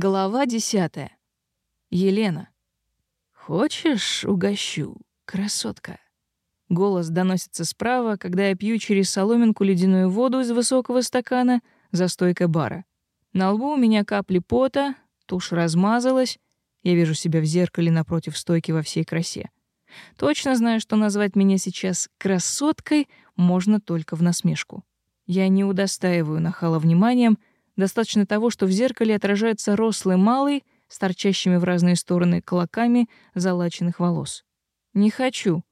Глава 10. Елена. Хочешь, угощу, красотка. Голос доносится справа, когда я пью через соломинку ледяную воду из высокого стакана за стойкой бара. На лбу у меня капли пота, тушь размазалась. Я вижу себя в зеркале напротив стойки во всей красе. Точно знаю, что назвать меня сейчас красоткой можно только в насмешку. Я не удостаиваю нахала вниманием, Достаточно того, что в зеркале отражается рослый малый с торчащими в разные стороны клоками залаченных волос. «Не хочу».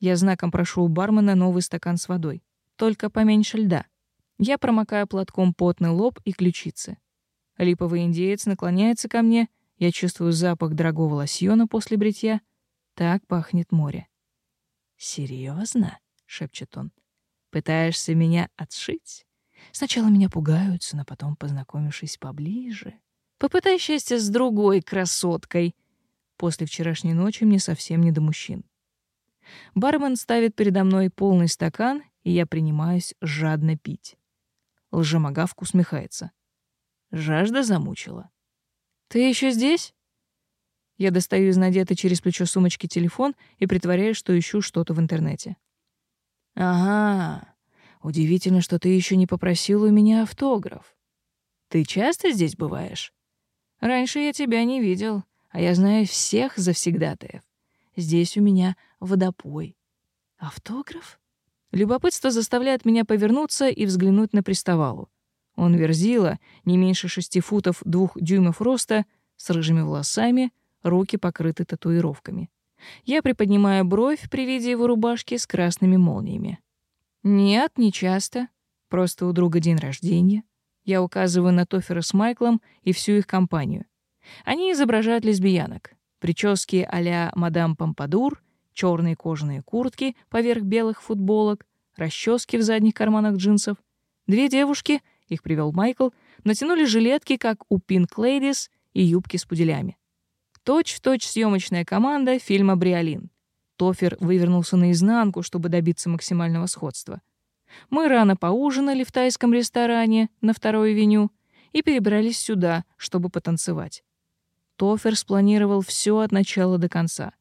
Я знаком прошу у бармена новый стакан с водой. Только поменьше льда. Я промокаю платком потный лоб и ключицы. Липовый индеец наклоняется ко мне. Я чувствую запах дорогого лосьона после бритья. Так пахнет море. «Серьезно?» — шепчет он. «Пытаешься меня отшить?» Сначала меня пугаются, но потом, познакомившись поближе, попытай счастье с другой красоткой. После вчерашней ночи мне совсем не до мужчин. Бармен ставит передо мной полный стакан, и я принимаюсь жадно пить. Лжемагавку усмехается. Жажда замучила. «Ты еще здесь?» Я достаю из надетой через плечо сумочки телефон и притворяюсь, что ищу что-то в интернете. «Ага, Удивительно, что ты еще не попросил у меня автограф. Ты часто здесь бываешь? Раньше я тебя не видел, а я знаю всех завсегдатаев. Здесь у меня водопой. Автограф? Любопытство заставляет меня повернуться и взглянуть на приставалу. Он верзила, не меньше шести футов двух дюймов роста, с рыжими волосами, руки покрыты татуировками. Я приподнимаю бровь при виде его рубашки с красными молниями. Нет, не часто. Просто у друга день рождения. Я указываю на Тофера с Майклом и всю их компанию. Они изображают лесбиянок. Прически а-ля мадам Помпадур, черные кожаные куртки поверх белых футболок, расчески в задних карманах джинсов. Две девушки, их привел Майкл, натянули жилетки, как у Пинк Лейдис, и юбки с пуделями. Точь-в-точь -точь съемочная команда фильма «Бриолин». Тофер вывернулся наизнанку, чтобы добиться максимального сходства. Мы рано поужинали в тайском ресторане на второй веню и перебрались сюда, чтобы потанцевать. Тофер спланировал все от начала до конца.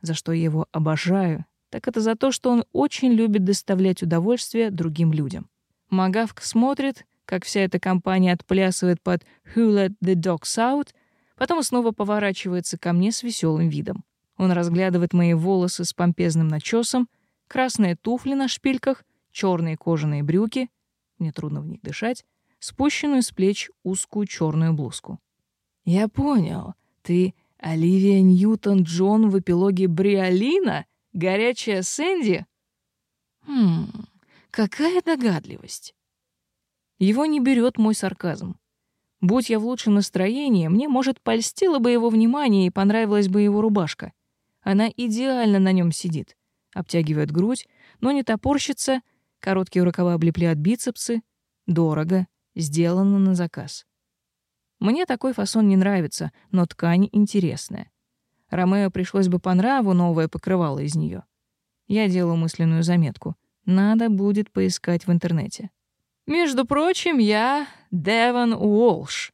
За что я его обожаю, так это за то, что он очень любит доставлять удовольствие другим людям. Магавк смотрит, как вся эта компания отплясывает под «Who let the dogs out», потом снова поворачивается ко мне с веселым видом. Он разглядывает мои волосы с помпезным начесом, красные туфли на шпильках, черные кожаные брюки, мне трудно в них дышать, спущенную с плеч узкую черную блузку. «Я понял. Ты Оливия Ньютон-Джон в эпилоге Бриолина? Горячая Сэнди?» «Хм, какая догадливость!» Его не берет мой сарказм. Будь я в лучшем настроении, мне, может, польстило бы его внимание и понравилась бы его рубашка. Она идеально на нем сидит, обтягивает грудь, но не топорщится, короткие рукава облепляют бицепсы. Дорого, сделано на заказ. Мне такой фасон не нравится, но ткань интересная. Ромео пришлось бы по нраву новое покрывало из нее. Я делаю мысленную заметку. Надо будет поискать в интернете. Между прочим, я Деван Уолш.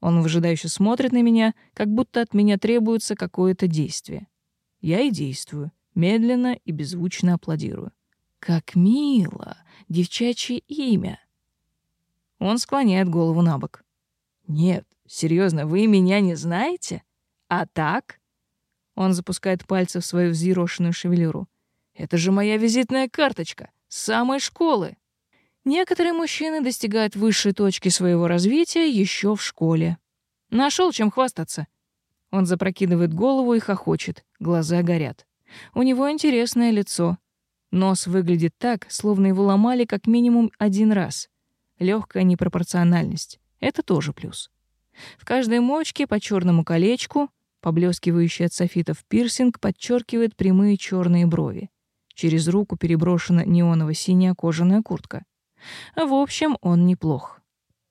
Он выжидающе смотрит на меня, как будто от меня требуется какое-то действие. Я и действую, медленно и беззвучно аплодирую. Как мило! Девчачье имя! Он склоняет голову на бок. Нет, серьезно, вы меня не знаете? А так? Он запускает пальцы в свою взъерошенную шевелюру. Это же моя визитная карточка самой школы. Некоторые мужчины достигают высшей точки своего развития еще в школе. Нашел чем хвастаться. Он запрокидывает голову и хохочет, глаза горят. У него интересное лицо. Нос выглядит так, словно его ломали как минимум один раз. Легкая непропорциональность. Это тоже плюс. В каждой мочке по черному колечку, поблескивающий от софитов пирсинг, подчеркивает прямые черные брови. Через руку переброшена неоново-синяя кожаная куртка. В общем, он неплох.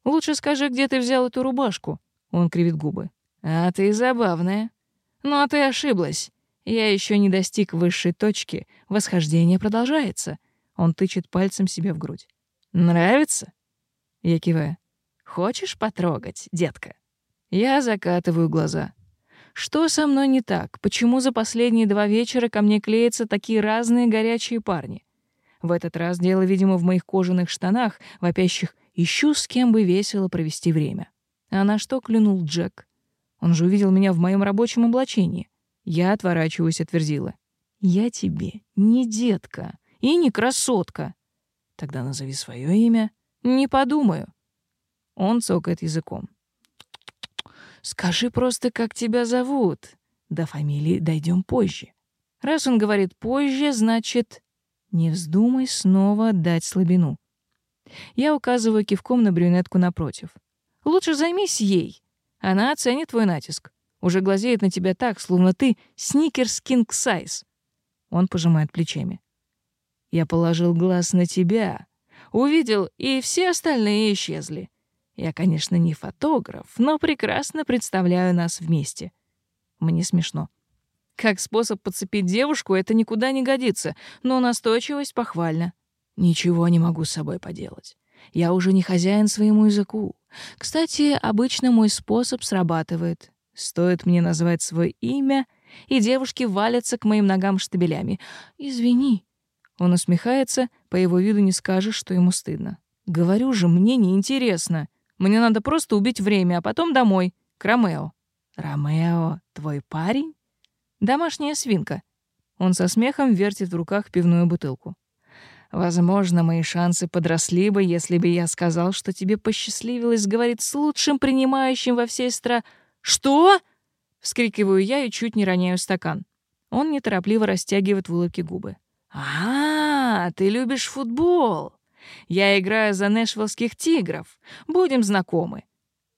«Лучше скажи, где ты взял эту рубашку?» Он кривит губы. А ты забавная. Ну а ты ошиблась. Я еще не достиг высшей точки. Восхождение продолжается. Он тычет пальцем себе в грудь. Нравится? Я киваю. Хочешь потрогать, детка? Я закатываю глаза. Что со мной не так? Почему за последние два вечера ко мне клеятся такие разные горячие парни? В этот раз дело, видимо, в моих кожаных штанах, вопящих «Ищу, с кем бы весело провести время». А на что клюнул Джек? Он же увидел меня в моем рабочем облачении. Я отворачиваюсь от Верзилы. «Я тебе не детка и не красотка». «Тогда назови свое имя». «Не подумаю». Он цокает языком. «Скажи просто, как тебя зовут. До фамилии дойдем позже». Раз он говорит «позже», значит, не вздумай снова дать слабину. Я указываю кивком на брюнетку напротив. «Лучше займись ей. Она оценит твой натиск. Уже глазеет на тебя так, словно ты сникерс кинг сайз. Он пожимает плечами. Я положил глаз на тебя, увидел, и все остальные исчезли. Я, конечно, не фотограф, но прекрасно представляю нас вместе. Мне смешно. Как способ подцепить девушку, это никуда не годится, но настойчивость похвальна. Ничего не могу с собой поделать. Я уже не хозяин своему языку. Кстати, обычно мой способ срабатывает. Стоит мне назвать свое имя, и девушки валятся к моим ногам штабелями. «Извини». Он усмехается, по его виду не скажешь, что ему стыдно. «Говорю же, мне неинтересно. Мне надо просто убить время, а потом домой, к Ромео». «Ромео, твой парень?» «Домашняя свинка». Он со смехом вертит в руках пивную бутылку. Возможно, мои шансы подросли бы, если бы я сказал, что тебе посчастливилось говорить с лучшим принимающим во всей стра... Что? Вскрикиваю я и чуть не роняю стакан. Он неторопливо растягивает в улыбке губы. «А, ты любишь футбол. Я играю за нэшвиллских тигров. Будем знакомы».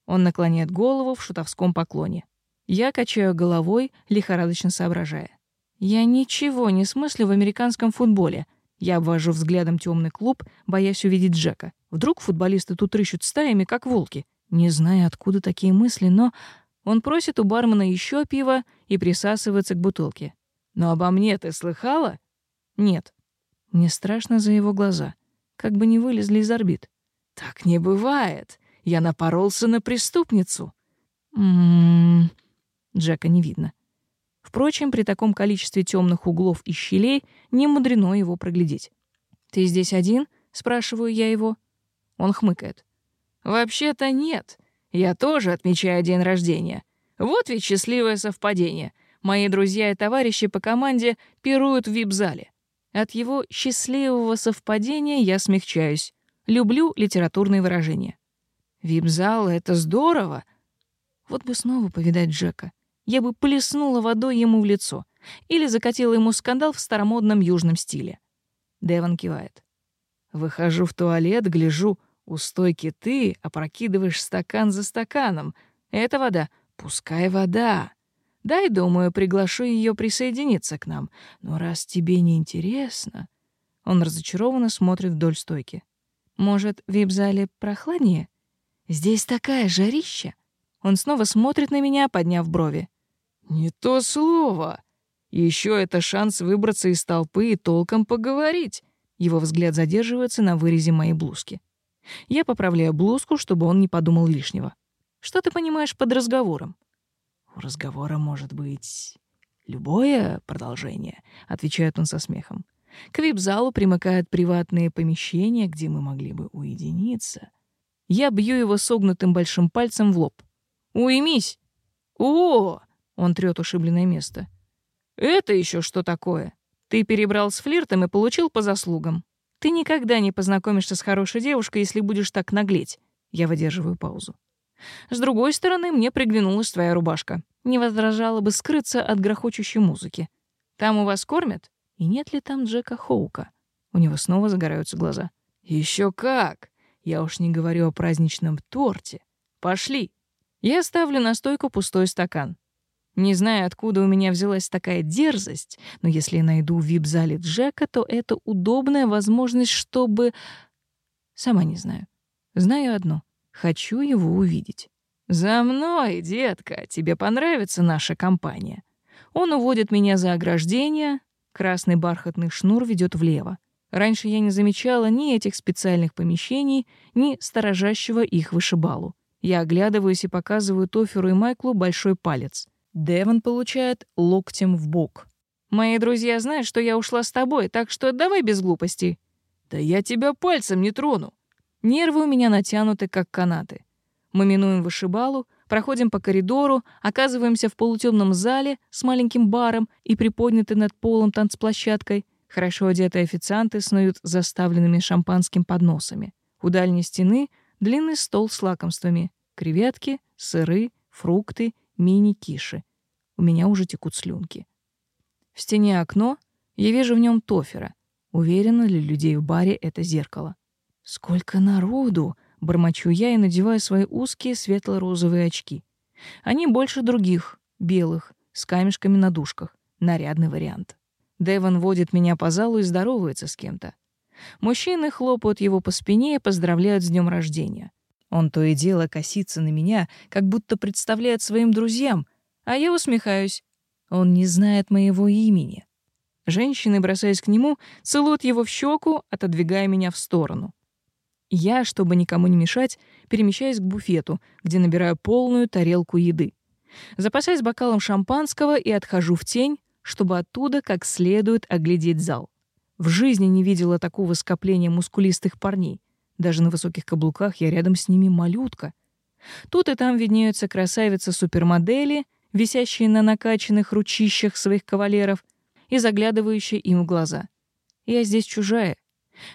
Он наклоняет голову в шутовском поклоне. Я качаю головой, лихорадочно соображая. «Я ничего не смыслю в американском футболе», я обвожу взглядом темный клуб, боясь увидеть Джека. Вдруг футболисты тут рыщут стаями, как волки. Не знаю, откуда такие мысли, но... Он просит у бармена еще пива и присасывается к бутылке. «Но обо мне ты слыхала?» «Нет». Мне страшно за его глаза. Как бы не вылезли из орбит. «Так не бывает. Я напоролся на преступницу». «М-м-м...» Джека не видно. Впрочем, при таком количестве темных углов и щелей не мудрено его проглядеть. «Ты здесь один?» — спрашиваю я его. Он хмыкает. «Вообще-то нет. Я тоже отмечаю день рождения. Вот ведь счастливое совпадение. Мои друзья и товарищи по команде пируют в вип-зале. От его счастливого совпадения я смягчаюсь. Люблю литературные выражения. Вип-зал — это здорово. Вот бы снова повидать Джека я бы плеснула водой ему в лицо или закатила ему скандал в старомодном южном стиле. Деван кивает. Выхожу в туалет, гляжу. У стойки ты опрокидываешь стакан за стаканом. Это вода. Пускай вода. Дай, думаю, приглашу ее присоединиться к нам. Но раз тебе не интересно... Он разочарованно смотрит вдоль стойки. Может, в вип-зале прохладнее? Здесь такая жарища. Он снова смотрит на меня, подняв брови. «Не то слово!» Еще это шанс выбраться из толпы и толком поговорить. Его взгляд задерживается на вырезе моей блузки. Я поправляю блузку, чтобы он не подумал лишнего. Что ты понимаешь под разговором? У разговора может быть любое продолжение, отвечает он со смехом. К вип-залу примыкают приватные помещения, где мы могли бы уединиться. Я бью его согнутым большим пальцем в лоб. Уймись. О! Он трёт ушибленное место. «Это еще что такое? Ты перебрал с флиртом и получил по заслугам. Ты никогда не познакомишься с хорошей девушкой, если будешь так наглеть». Я выдерживаю паузу. «С другой стороны, мне приглянулась твоя рубашка. Не возражала бы скрыться от грохочущей музыки. Там у вас кормят? И нет ли там Джека Хоука?» У него снова загораются глаза. Еще как! Я уж не говорю о праздничном торте. Пошли!» Я ставлю на стойку пустой стакан. Не знаю, откуда у меня взялась такая дерзость, но если найду в вип-зале Джека, то это удобная возможность, чтобы... Сама не знаю. Знаю одно. Хочу его увидеть. «За мной, детка! Тебе понравится наша компания!» Он уводит меня за ограждение, красный бархатный шнур ведет влево. Раньше я не замечала ни этих специальных помещений, ни сторожащего их вышибалу. Я оглядываюсь и показываю Тоферу и Майклу большой палец — Деван получает локтем в бок. «Мои друзья знают, что я ушла с тобой, так что давай без глупостей». «Да я тебя пальцем не трону». Нервы у меня натянуты, как канаты. Мы минуем вышибалу, проходим по коридору, оказываемся в полутемном зале с маленьким баром и приподнятой над полом танцплощадкой. Хорошо одетые официанты снуют заставленными шампанским подносами. У дальней стены длинный стол с лакомствами — креветки, сыры, фрукты, мини-киши. У меня уже текут слюнки. В стене окно, я вижу в нем тофера. Уверена ли людей в баре это зеркало? Сколько народу! Бормочу я и надеваю свои узкие светло-розовые очки. Они больше других, белых, с камешками на дужках. Нарядный вариант. Дэвон водит меня по залу и здоровается с кем-то. Мужчины хлопают его по спине и поздравляют с днем рождения. Он то и дело косится на меня, как будто представляет своим друзьям — а я усмехаюсь. Он не знает моего имени. Женщины, бросаясь к нему, целуют его в щеку, отодвигая меня в сторону. Я, чтобы никому не мешать, перемещаюсь к буфету, где набираю полную тарелку еды. Запасаюсь бокалом шампанского и отхожу в тень, чтобы оттуда как следует оглядеть зал. В жизни не видела такого скопления мускулистых парней. Даже на высоких каблуках я рядом с ними малютка. Тут и там виднеются красавицы-супермодели — висящие на накачанных ручищах своих кавалеров и заглядывающие им в глаза. Я здесь чужая.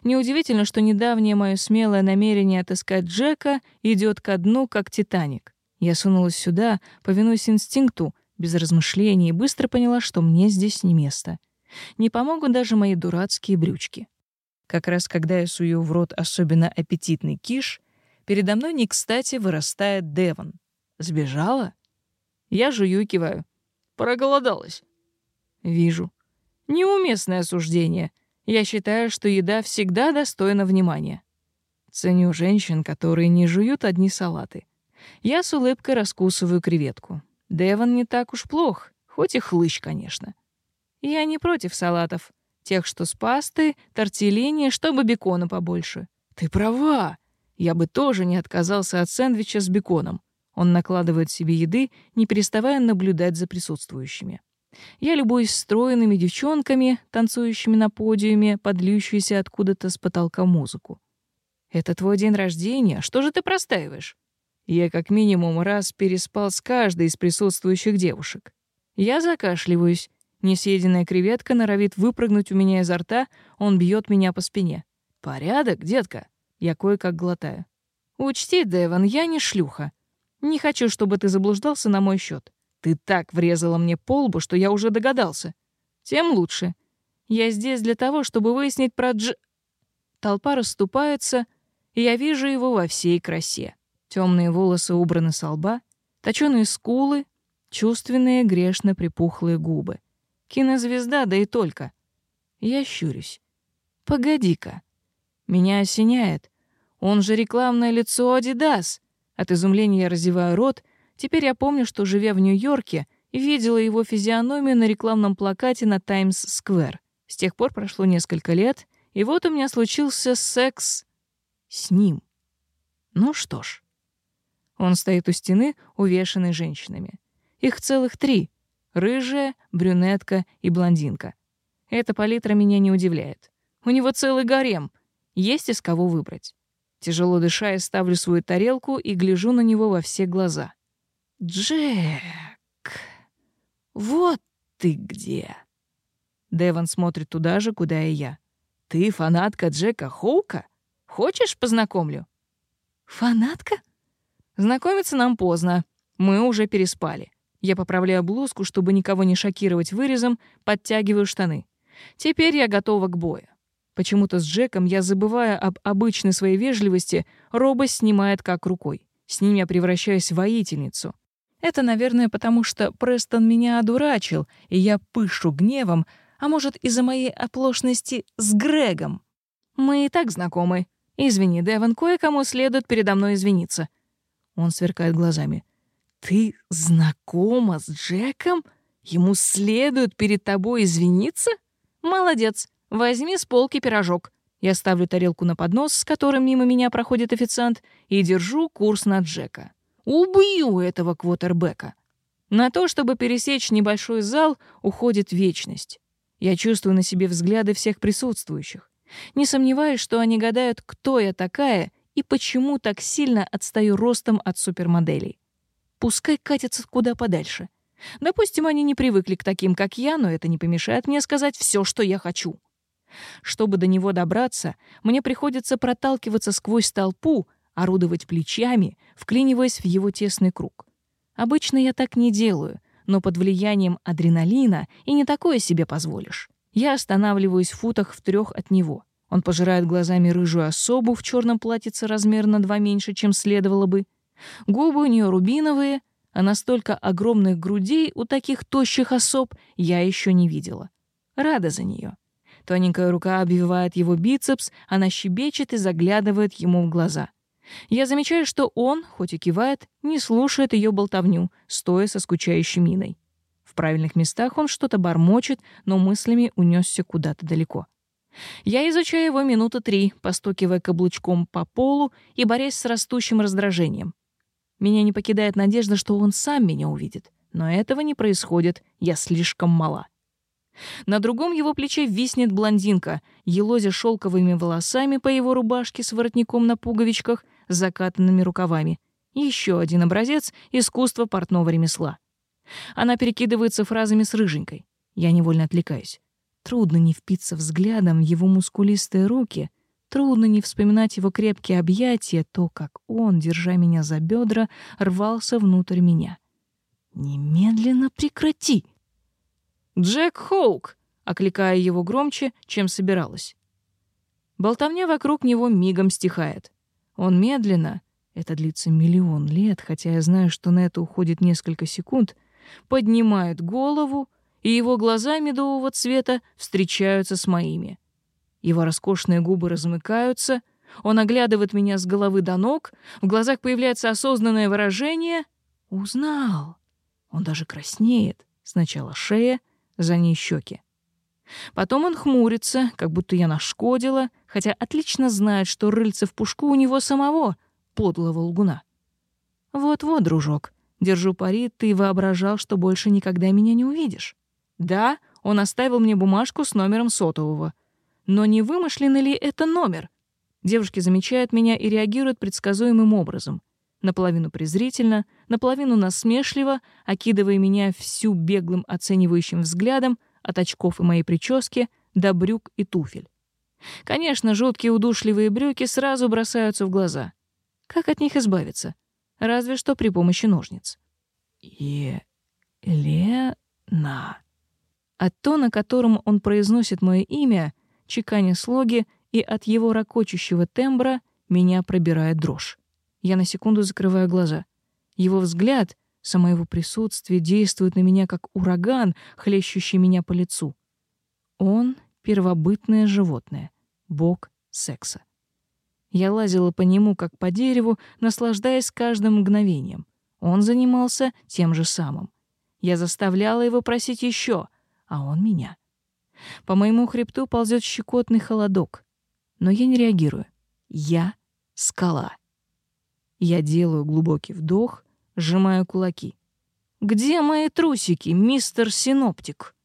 Неудивительно, что недавнее мое смелое намерение отыскать Джека идет ко дну, как Титаник. Я сунулась сюда, повинуясь инстинкту, без размышлений, и быстро поняла, что мне здесь не место. Не помогут даже мои дурацкие брючки. Как раз когда я сую в рот особенно аппетитный киш, передо мной не кстати вырастает Деван. Сбежала? Я жую и киваю. Проголодалась. Вижу. Неуместное осуждение. Я считаю, что еда всегда достойна внимания. Ценю женщин, которые не жуют одни салаты. Я с улыбкой раскусываю креветку. Деван не так уж плох, хоть и хлыщ, конечно. Я не против салатов. Тех, что с пасты, тортеллини, чтобы бекона побольше. Ты права. Я бы тоже не отказался от сэндвича с беконом. Он накладывает себе еды, не переставая наблюдать за присутствующими. Я любуюсь стройными девчонками, танцующими на подиуме, подлющуюся откуда-то с потолка музыку. «Это твой день рождения, что же ты простаиваешь?» Я как минимум раз переспал с каждой из присутствующих девушек. Я закашливаюсь. Несъеденная креветка норовит выпрыгнуть у меня изо рта, он бьет меня по спине. «Порядок, детка!» Я кое-как глотаю. «Учти, Дэвон, я не шлюха. Не хочу, чтобы ты заблуждался на мой счет. Ты так врезала мне полбу, что я уже догадался. Тем лучше. Я здесь для того, чтобы выяснить про Дж... Толпа расступается, и я вижу его во всей красе. Темные волосы убраны со лба, точёные скулы, чувственные грешно припухлые губы. Кинозвезда, да и только. Я щурюсь. Погоди-ка. Меня осеняет. Он же рекламное лицо Адидас. От изумления я разеваю рот. Теперь я помню, что, живя в Нью-Йорке, видела его физиономию на рекламном плакате на Таймс-сквер. С тех пор прошло несколько лет, и вот у меня случился секс с ним. Ну что ж. Он стоит у стены, увешанный женщинами. Их целых три — рыжая, брюнетка и блондинка. Эта палитра меня не удивляет. У него целый гарем. Есть из кого выбрать. Тяжело дыша, я ставлю свою тарелку и гляжу на него во все глаза. «Джек! Вот ты где!» Деван смотрит туда же, куда и я. «Ты фанатка Джека Хоука? Хочешь, познакомлю?» «Фанатка?» «Знакомиться нам поздно. Мы уже переспали. Я поправляю блузку, чтобы никого не шокировать вырезом, подтягиваю штаны. Теперь я готова к бою. Почему-то с Джеком я, забывая об обычной своей вежливости, робо снимает как рукой. С ним я превращаюсь в воительницу. Это, наверное, потому что Престон меня одурачил, и я пышу гневом, а может, из-за моей оплошности с Грегом. Мы и так знакомы. Извини, Деван, кое-кому следует передо мной извиниться. Он сверкает глазами. Ты знакома с Джеком? Ему следует перед тобой извиниться? Молодец. «Возьми с полки пирожок». Я ставлю тарелку на поднос, с которым мимо меня проходит официант, и держу курс на Джека. Убью этого квотербека. На то, чтобы пересечь небольшой зал, уходит вечность. Я чувствую на себе взгляды всех присутствующих. Не сомневаюсь, что они гадают, кто я такая и почему так сильно отстаю ростом от супермоделей. Пускай катятся куда подальше. Допустим, они не привыкли к таким, как я, но это не помешает мне сказать все, что я хочу. Чтобы до него добраться, мне приходится проталкиваться сквозь толпу, орудовать плечами, вклиниваясь в его тесный круг. Обычно я так не делаю, но под влиянием адреналина и не такое себе позволишь. Я останавливаюсь в футах в трех от него. Он пожирает глазами рыжую особу в черном платьице размерно два меньше, чем следовало бы. Губы у нее рубиновые, а настолько огромных грудей у таких тощих особ я еще не видела. Рада за нее. Тоненькая рука обвивает его бицепс, она щебечет и заглядывает ему в глаза. Я замечаю, что он, хоть и кивает, не слушает ее болтовню, стоя со скучающей миной. В правильных местах он что-то бормочет, но мыслями унесся куда-то далеко. Я изучаю его минуты три, постукивая каблучком по полу и борясь с растущим раздражением. Меня не покидает надежда, что он сам меня увидит. Но этого не происходит, я слишком мала. На другом его плече виснет блондинка, елозя шелковыми волосами по его рубашке с воротником на пуговичках, закатанными рукавами. Еще один образец искусства портного ремесла. Она перекидывается фразами с рыженькой. Я невольно отвлекаюсь. Трудно не впиться взглядом в его мускулистые руки, трудно не вспоминать его крепкие объятия, то, как он, держа меня за бедра, рвался внутрь меня. «Немедленно прекрати!» «Джек Холк, — окликая его громче, чем собиралась. Болтовня вокруг него мигом стихает. Он медленно, это длится миллион лет, хотя я знаю, что на это уходит несколько секунд, поднимает голову, и его глаза медового цвета встречаются с моими. Его роскошные губы размыкаются, он оглядывает меня с головы до ног, в глазах появляется осознанное выражение «Узнал». Он даже краснеет. Сначала шея — за ней щеки. Потом он хмурится, как будто я нашкодила, хотя отлично знает, что рыльце в пушку у него самого, подлого лгуна. «Вот-вот, дружок, держу пари, ты воображал, что больше никогда меня не увидишь. Да, он оставил мне бумажку с номером сотового. Но не вымышленный ли это номер?» Девушки замечают меня и реагируют предсказуемым образом — наполовину презрительно, наполовину насмешливо, окидывая меня всю беглым оценивающим взглядом от очков и моей прически до брюк и туфель. Конечно, жуткие удушливые брюки сразу бросаются в глаза. Как от них избавиться? Разве что при помощи ножниц. Елена. От тона, которым он произносит мое имя, чеканя слоги и от его ракочущего тембра, меня пробирает дрожь. Я на секунду закрываю глаза. Его взгляд само его присутствие действует на меня как ураган, хлещущий меня по лицу. Он — первобытное животное, бог секса. Я лазила по нему, как по дереву, наслаждаясь каждым мгновением. Он занимался тем же самым. Я заставляла его просить еще, а он меня. По моему хребту ползет щекотный холодок. Но я не реагирую. Я — скала. Я делаю глубокий вдох, сжимаю кулаки. «Где мои трусики, мистер Синоптик?»